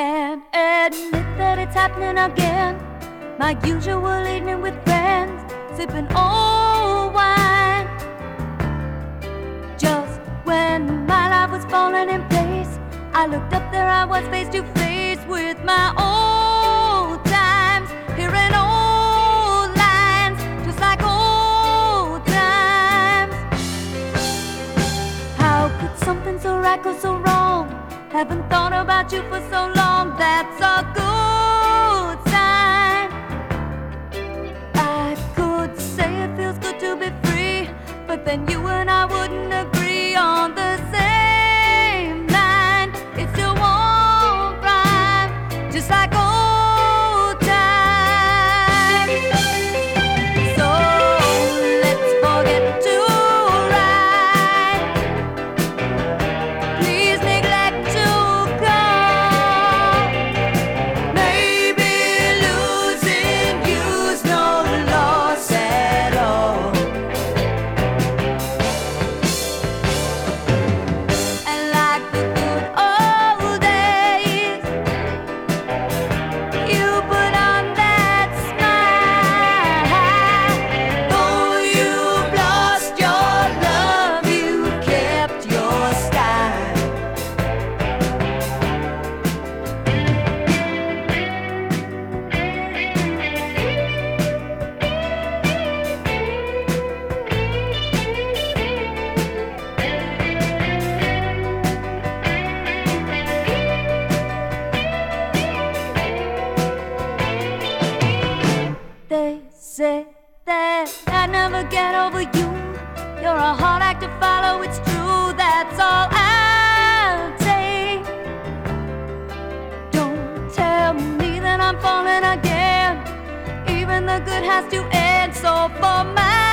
admit that it's happening again. My usual evening with friends, sipping old wine. Just when my life was falling in place, I looked up there, I was face to face with my old times, hearing old lines, just like old times. How could something so right go so wrong? Haven't thought about you for so long, that's a good sign. I could say it feels good to be free, but then you and I wouldn't over you. You're a hard act to follow, it's true, that's all I'll say. Don't tell me that I'm falling again. Even the good has to end, so for my